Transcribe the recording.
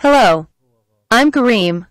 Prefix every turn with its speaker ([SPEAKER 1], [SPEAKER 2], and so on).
[SPEAKER 1] Hello. I'm Kareem.